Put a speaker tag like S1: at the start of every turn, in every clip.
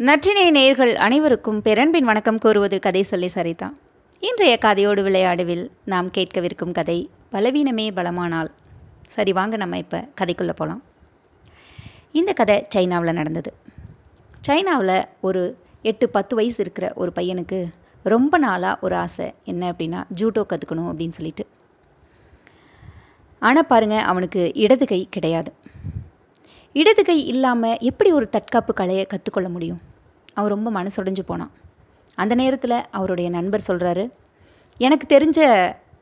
S1: நற்றினை நேர்கள் அனைவருக்கும் பெரன்பின் வணக்கம் கூறுவது கதை சொல்லி சரிதா. இன்றைய கதையோடு விளையாடுவில் நாம் கேட்கவிருக்கும் கதை பலவீனமே பலமானால். சரி வாங்க நம்ம இப்போ கதைக்குள்ளே போகலாம் இந்த கதை சைனாவில் நடந்தது. சைனாவில் ஒரு எட்டு பத்து வயசு இருக்கிற ஒரு பையனுக்கு ரொம்ப நாளாக ஒரு ஆசை என்ன அப்படின்னா ஜூட்டோ கற்றுக்கணும் அப்படின்னு சொல்லிட்டு. ஆனால் பாருங்கள் அவனுக்கு இடது கை கிடையாது. இடது கை இல்லாமல் எப்படி ஒரு தற்காப்பு கலையை கற்றுக்கொள்ள முடியும்? அவர் ரொம்ப மனசுடைஞ்சு போனான். அந்த நேரத்தில் அவருடைய நண்பர் சொல்கிறாரு எனக்கு தெரிஞ்ச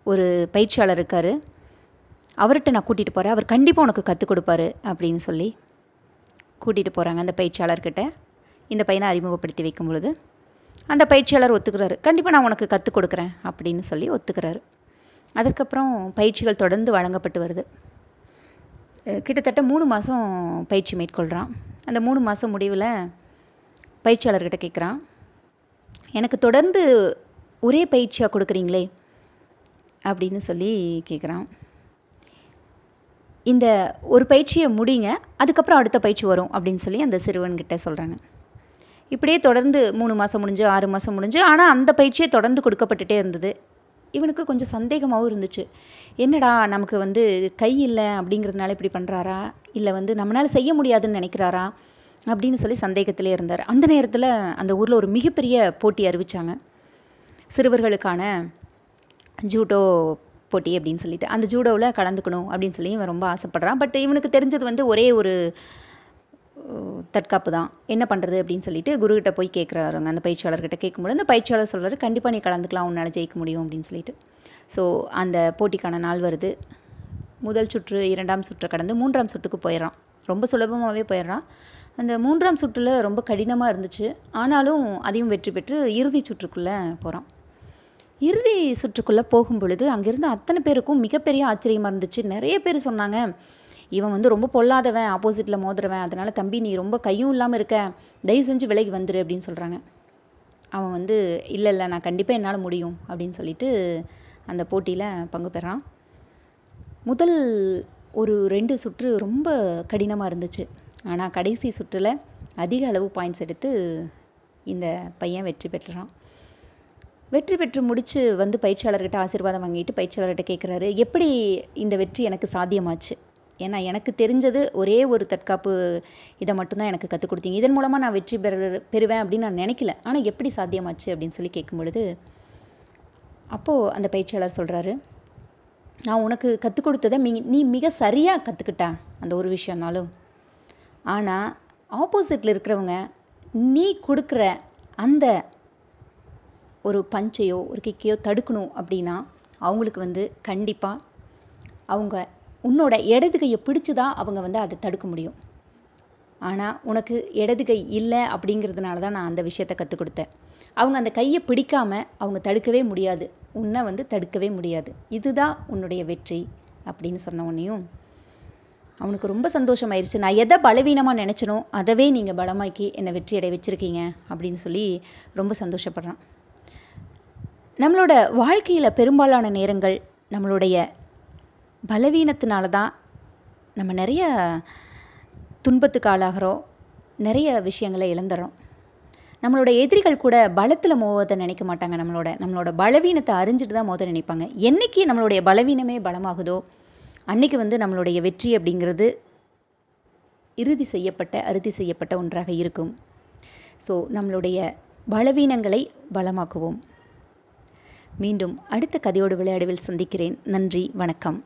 S1: ஒரு பயிற்சியாளர் இருக்கார். அவர்கிட்ட நான் கூட்டிகிட்டு போகிறேன் அவர் கண்டிப்பாக உனக்கு கற்றுக் கொடுப்பாரு அப்படின்னு சொல்லி கூட்டிகிட்டு போகிறாங்க அந்த பயிற்சியாளர்கிட்ட இந்த பையனை அறிமுகப்படுத்தி வைக்கும் பொழுது அந்த பயிற்சியாளர் ஒத்துக்கிறாரு. கண்டிப்பாக நான் உனக்கு கற்றுக் கொடுக்குறேன் அப்படின்னு சொல்லி ஒத்துக்கிறாரு. அதற்கப்புறம் பயிற்சிகள் தொடர்ந்து வழங்கப்பட்டு வருது. கிட்டத்தட்ட மூணு மாதம் பயிற்சி மேற்கொள்கிறான் அந்த மூணு மாதம் முடிவில் பயிற்சியாளர்கிட்ட கேட்குறான் எனக்கு தொடர்ந்து ஒரே பயிற்சியாக கொடுக்குறீங்களே? அப்படின்னு சொல்லி கேட்குறான் இந்த ஒரு பயிற்சியை முடிங்க அதுக்கப்புறம் அடுத்த பயிற்சி வரும் அப்படின்னு சொல்லி அந்த சிறுவன்கிட்ட சொல்கிறாங்க இப்படியே தொடர்ந்து மூணு மாதம் முடிஞ்சு ஆறு மாதம் முடிஞ்சு ஆனால் அந்த பயிற்சியே தொடர்ந்து கொடுக்கப்பட்டுட்டே இருந்தது. இவனுக்கு கொஞ்சம் சந்தேகமாகவும் இருந்துச்சு. என்னடா நமக்கு வந்து கை இல்லை அப்படிங்கிறதுனால இப்படி பண்ணுறாரா இல்லை வந்து நம்மளால் செய்ய முடியாதுன்னு நினைக்கிறாரா? அப்படின்னு சொல்லி சந்தேகத்திலே இருந்தார். அந்த நேரத்தில் அந்த ஊரில் ஒரு மிகப்பெரிய போட்டி அறிவிச்சாங்க. சிறுவர்களுக்கான ஜூடோ போட்டி அப்படின்னு சொல்லிட்டு. அந்த ஜூடோவில் கலந்துக்கணும் அப்படின்னு சொல்லி இவன் ரொம்ப ஆசைப்பட்றான். பட் இவனுக்கு தெரிஞ்சது வந்து ஒரே ஒரு தற்காப்பு தான் என்ன பண்ணுறது அப்படின்னு சொல்லிட்டு குருக்கிட்ட போய் கேட்குறாருங்க அந்த பயிற்சியாளர்கிட்ட கேட்கும்போது அந்த பயிற்சியாளர் சொல்கிறாரு கண்டிப்பாக நீ கலந்துக்கலாம் உன்னால் ஜெயிக்க முடியும் அப்படின்னு சொல்லிட்டு. ஸோ அந்த போட்டிக்கான நாள் வருது. முதல் சுற்று இரண்டாம் சுற்றை கடந்து மூன்றாம் சுற்றுக்கு போயிடறான். ரொம்ப சுலபமாகவே போயிடுறான். அந்த மூன்றாம் சுற்றில் ரொம்ப கடினமாக இருந்துச்சு. ஆனாலும் அதையும் வெற்றி பெற்று இறுதி சுற்றுக்குள்ளே போகிறான் இறுதி சுற்றுக்குள்ளே போகும் பொழுது அங்கேருந்து அத்தனை பேருக்கும் மிகப்பெரிய ஆச்சரியமாக இருந்துச்சு. நிறைய பேர் சொன்னாங்க இவன் வந்து ரொம்ப பொல்லாதவன் ஆப்போசிட்டில் மோதுறவன் அதனால் தம்பி நீ ரொம்ப கையும் இல்லாமல் இருக்க. தயவு செஞ்சு விலகி வந்துரு அப்படின்னு சொல்கிறாங்க அவன் வந்து இல்லை இல்லை நான் கண்டிப்பாக என்னால் முடியும் அப்படின்னு சொல்லிட்டு அந்த போட்டியில் பங்கு பெறான். முதல் ஒரு ரெண்டு சுற்று ரொம்ப கடினமாக இருந்துச்சு. ஆனால் கடைசி சுற்றில் அதிக அளவு பாயிண்ட்ஸ் எடுத்து இந்த பையன் வெற்றி பெற்றுறான் வெற்றி பெற்று முடித்து வந்து பயிற்சியாளர்கிட்ட ஆசீர்வாதம் வாங்கிட்டு பயிற்சியாளர்கிட்ட கேட்குறாரு எப்படி இந்த வெற்றி எனக்கு சாத்தியமாச்சு? ஏன்னா எனக்கு தெரிஞ்சது ஒரே ஒரு தற்காப்பு இதை மட்டும்தான் எனக்கு கற்றுக் கொடுத்தீங்க. இதன் மூலமாக நான் வெற்றி பெற பெறுவேன் அப்படின்னு நான் நினைக்கல. ஆனால் எப்படி சாத்தியமாச்சு அப்படின்னு சொல்லி கேட்கும் பொழுது அப்போது அந்த பயிற்சியாளர் சொல்கிறாரு நான் உனக்கு கற்றுக் கொடுத்ததை மி நீ மிக சரியாக கற்றுக்கிட்ட அந்த ஒரு விஷயம்னாலும். ஆனால் ஆப்போசிட்டில் இருக்கிறவங்க நீ கொடுக்குற அந்த ஒரு பஞ்சையோ ஒரு கிக்கையோ தடுக்கணும் அப்படின்னா அவங்களுக்கு வந்து கண்டிப்பாக அவங்க உன்னோட இடது கையை பிடிச்சு தான் அவங்க வந்து அதை தடுக்க முடியும். ஆனால் உனக்கு இடது கை இல்லை அப்படிங்கிறதுனால தான் நான் அந்த விஷயத்தை கற்றுக் கொடுத்தேன். அவங்க அந்த கையை பிடிக்காமல் அவங்க தடுக்கவே முடியாது. உன்னை வந்து தடுக்கவே முடியாது. இதுதான் உன்னுடைய வெற்றி அப்படின்னு சொன்ன உன்னையும். அவனுக்கு ரொம்ப சந்தோஷமாயிருச்சு. நான் எதை பலவீனமாக நினச்சனோ அதவே நீங்கள் பலமாக்கி என்னை வெற்றி அடைய வச்சுருக்கீங்க அப்படின்னு சொல்லி ரொம்ப சந்தோஷப்படுறான். நம்மளோட வாழ்க்கையில் பெரும்பாலான நேரங்கள் நம்மளுடைய பலவீனத்தினால தான் நம்ம நிறைய துன்பத்துக்கு ஆளாகிறோம் நிறைய விஷயங்களை இழந்துடுறோம் நம்மளோட எதிரிகள் கூட பலத்தில் மோத நினைக்க மாட்டாங்க நம்மளோட நம்மளோட பலவீனத்தை அறிஞ்சிட்டு தான் மோத நினைப்பாங்க. என்றைக்கு நம்மளுடைய பலவீனமே பலமாகுதோ அன்னைக்கு வந்து நம்மளுடைய வெற்றி அப்படிங்கிறது இறுதி செய்யப்பட்ட அறுதி செய்யப்பட்ட ஒன்றாக இருக்கும். ஸோ நம்மளுடைய பலவீனங்களை பலமாக்குவோம். மீண்டும் அடுத்த கதையோடு விளையாடுவில் சந்திக்கிறேன். நன்றி வணக்கம்.